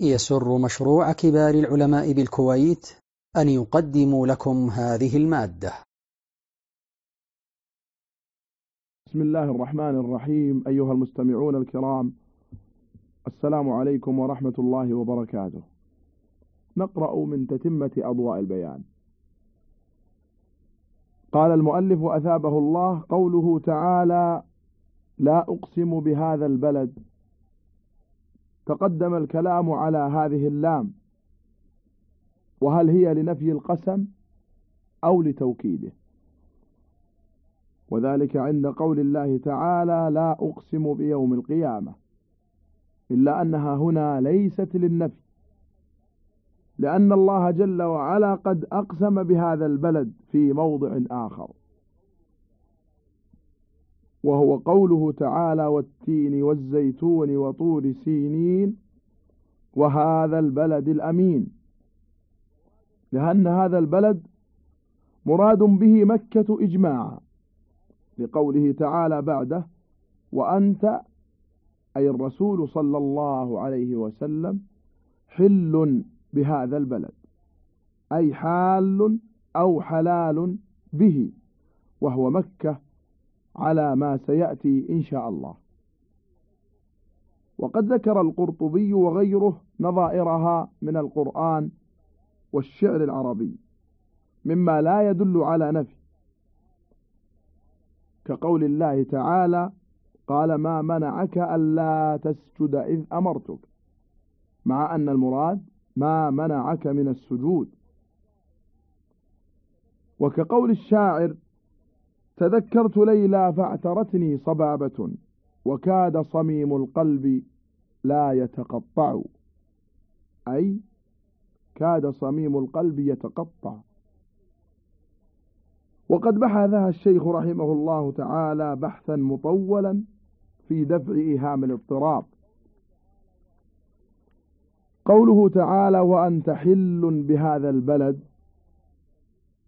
يسر مشروع كبار العلماء بالكويت أن يقدم لكم هذه المادة. بسم الله الرحمن الرحيم أيها المستمعون الكرام السلام عليكم ورحمة الله وبركاته. نقرأ من تتمة أضواء البيان. قال المؤلف أثابه الله قوله تعالى لا أقسم بهذا البلد تقدم الكلام على هذه اللام. وهل هي لنفي القسم أو لتوكيده؟ وذلك عند قول الله تعالى لا أقسم بيوم القيامة إلا أنها هنا ليست للنفي لأن الله جل وعلا قد أقسم بهذا البلد في موضع آخر. وهو قوله تعالى والتين والزيتون وطور سينين وهذا البلد الأمين. لأن هذا البلد مراد به مكة إجماعا لقوله تعالى بعده وأنت أي الرسول صلى الله عليه وسلم حل بهذا البلد أي حال أو حلال به وهو مكة على ما سيأتي إن شاء الله. وقد ذكر القرطبي وغيره نظائرها من القرآن والشعر العربي مما لا يدل على نفي. كقول الله تعالى قال ما منعك ألا تسجد إذ أمرتك. مع أن المراد ما منعك من السجود. وكقول الشاعر تذكرت ليلى فاعترتني صبابة وكاد صميم القلب لا يتقطع. أي كاد صميم القلب يتقطع. وقد بحثها الشيخ رحمه الله تعالى بحثا مطولا في دفع إيهام الاضطراب. قوله تعالى وأنت حل بهذا البلد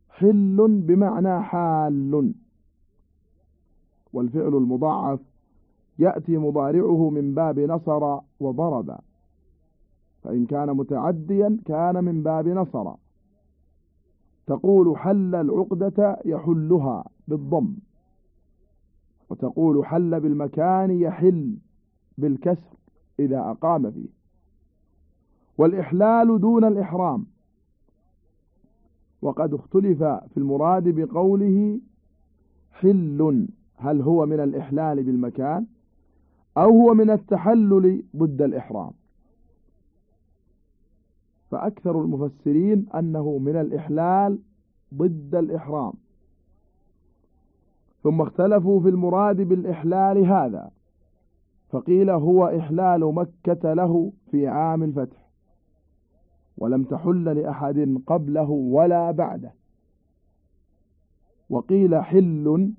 حل بمعنى حال. والفعل المضاعف يأتي مضارعه من باب نصر وضرب. فإن كان متعديا كان من باب نصر. تقول حل العقدة يحلها بالضم. وتقول حل بالمكان يحل بالكسر إذا أقام فيه. والإحلال دون الإحرام. وقد اختلف في المراد بقوله حل. هل هو من الإحلال بالمكان أو هو من التحلل ضد الإحرام؟ فأكثر المفسرين أنه من الإحلال ضد الإحرام. ثم اختلفوا في المراد بالإحلال هذا فقيل هو إحلال مكة له في عام الفتح ولم تحل لأحد قبله ولا بعده. وقيل حل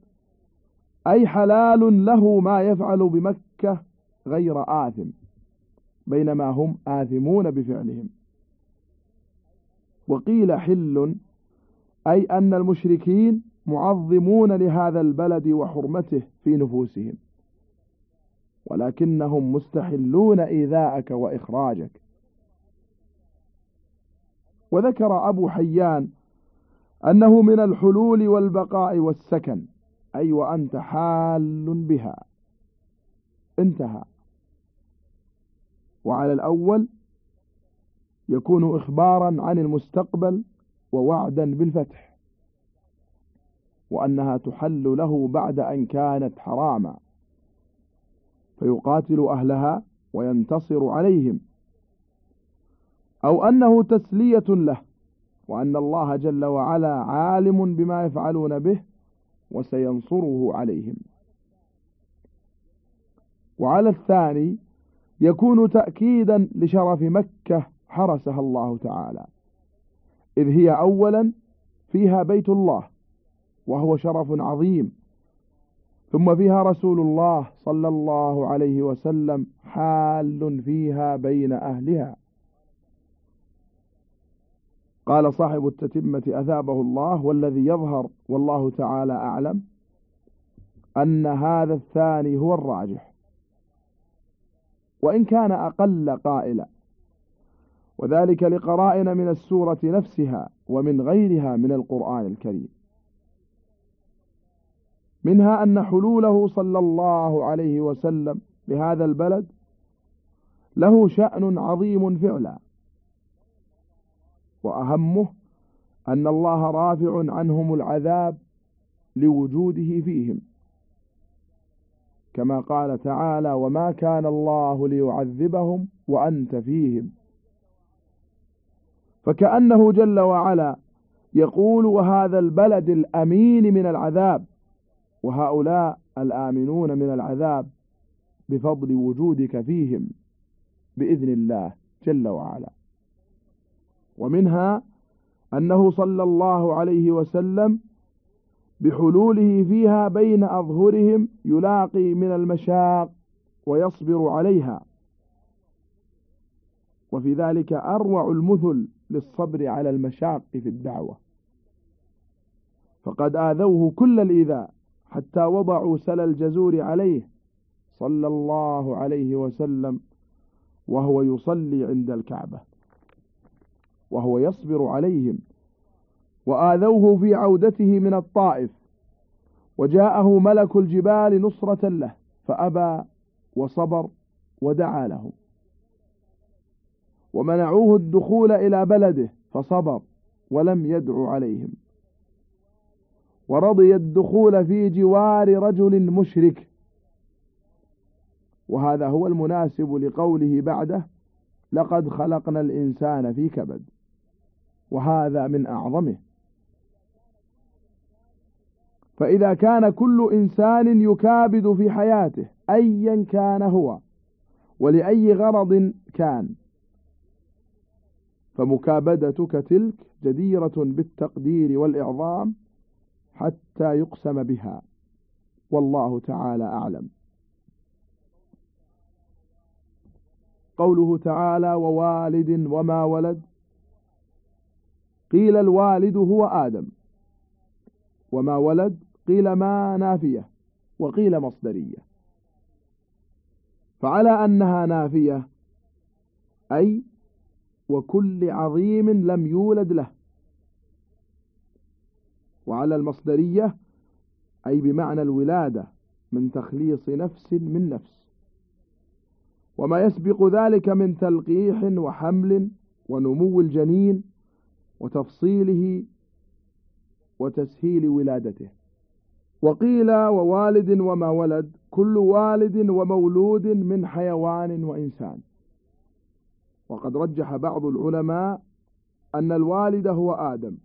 أي حلال له ما يفعل بمكة غير آثم بينما هم آثمون بفعلهم. وقيل حل أي أن المشركين معظمون لهذا البلد وحرمته في نفوسهم. ولكنهم مستحلون إيذاءك وإخراجك. وذكر أبو حيان أنه من الحلول والبقاء والسكن. أي وأنت حال بها. انتهى. وعلى الأول يكون إخبارا عن المستقبل ووعدا بالفتح وأنها تحل له بعد أن كانت حراما. فيقاتل أهلها وينتصر عليهم. أو أنه تسلية له وأن الله جل وعلا عالم بما يفعلون به وسينصره عليهم. وعلى الثاني يكون تأكيدا لشرف مكة حرسها الله تعالى. إذ هي أولا فيها بيت الله وهو شرف عظيم. ثم فيها رسول الله صلى الله عليه وسلم حال فيها بين أهلها. قال صاحب التتمة أثابه الله والذي يظهر والله تعالى أعلم أن هذا الثاني هو الراجح. وإن كان أقل قائلا وذلك لقرائن من السورة نفسها ومن غيرها من القرآن الكريم. منها أن حلوله صلى الله عليه وسلم بهذا البلد له شأن عظيم فعلا. وأهمه أن الله رافع عنهم العذاب لوجوده فيهم. كما قال تعالى وما كان الله ليعذبهم وأنت فيهم. فكأنه جل وعلا يقول وهذا البلد الأمين من العذاب وهؤلاء الآمنون من العذاب بفضل وجودك فيهم بإذن الله جل وعلا. ومنها أنه صلى الله عليه وسلم بحلوله فيها بين أظهرهم يلاقي من المشاق ويصبر عليها. وفي ذلك أروع المثل للصبر على المشاق في الدعوة. فقد آذوه كل الإيذاء حتى وضعوا سل الجزور عليه صلى الله عليه وسلم وهو يصلي عند الكعبة. وهو يصبر عليهم وآذوه في عودته من الطائف وجاءه ملك الجبال نصرة له فأبى وصبر ودعا لهم. ومنعوه الدخول إلى بلده فصبر ولم يدع عليهم. ورضي الدخول في جوار رجل مشرك. وهذا هو المناسب لقوله بعده لقد خلقنا الإنسان في كبد وهذا من أعظمه. فإذا كان كل إنسان يكابد في حياته أيا كان هو ولأي غرض كان. فمكابدتك تلك جديرة بالتقدير والإعظام حتى يقسم بها. والله تعالى أعلم. قوله تعالى ووالد وما ولد قيل الوالد هو آدم. وما ولد قيل ما نافية وقيل مصدرية. فعلى أنها نافية أي وكل عظيم لم يولد له. وعلى المصدرية أي بمعنى الولادة من تخليص نفس من نفس. وما يسبق ذلك من تلقيح وحمل ونمو الجنين وتفصيله وتسهيل ولادته. وقيل ووالد وما ولد كل والد ومولود من حيوان وإنسان. وقد رجح بعض العلماء أن الوالد هو آدم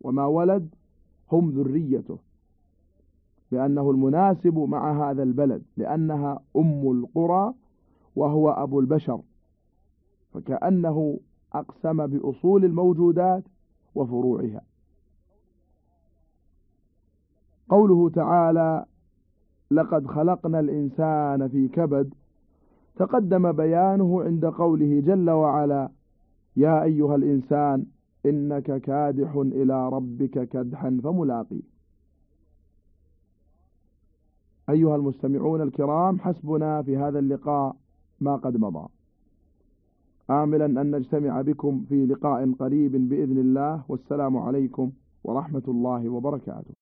وما ولد هم ذريته لأنه المناسب مع هذا البلد لأنها أم القرى وهو أبو البشر فكأنه أقسم بأصول الموجودات وفروعها. قوله تعالى لقد خلقنا الإنسان في كبد تقدم بيانه عند قوله جل وعلا يا أيها الإنسان إنك كادح إلى ربك كدحا فملاقيه أيها المستمعون الكرام حسبنا في هذا اللقاء ما قد مضى. آملا أن نجتمع بكم في لقاء قريب بإذن الله والسلام عليكم ورحمة الله وبركاته.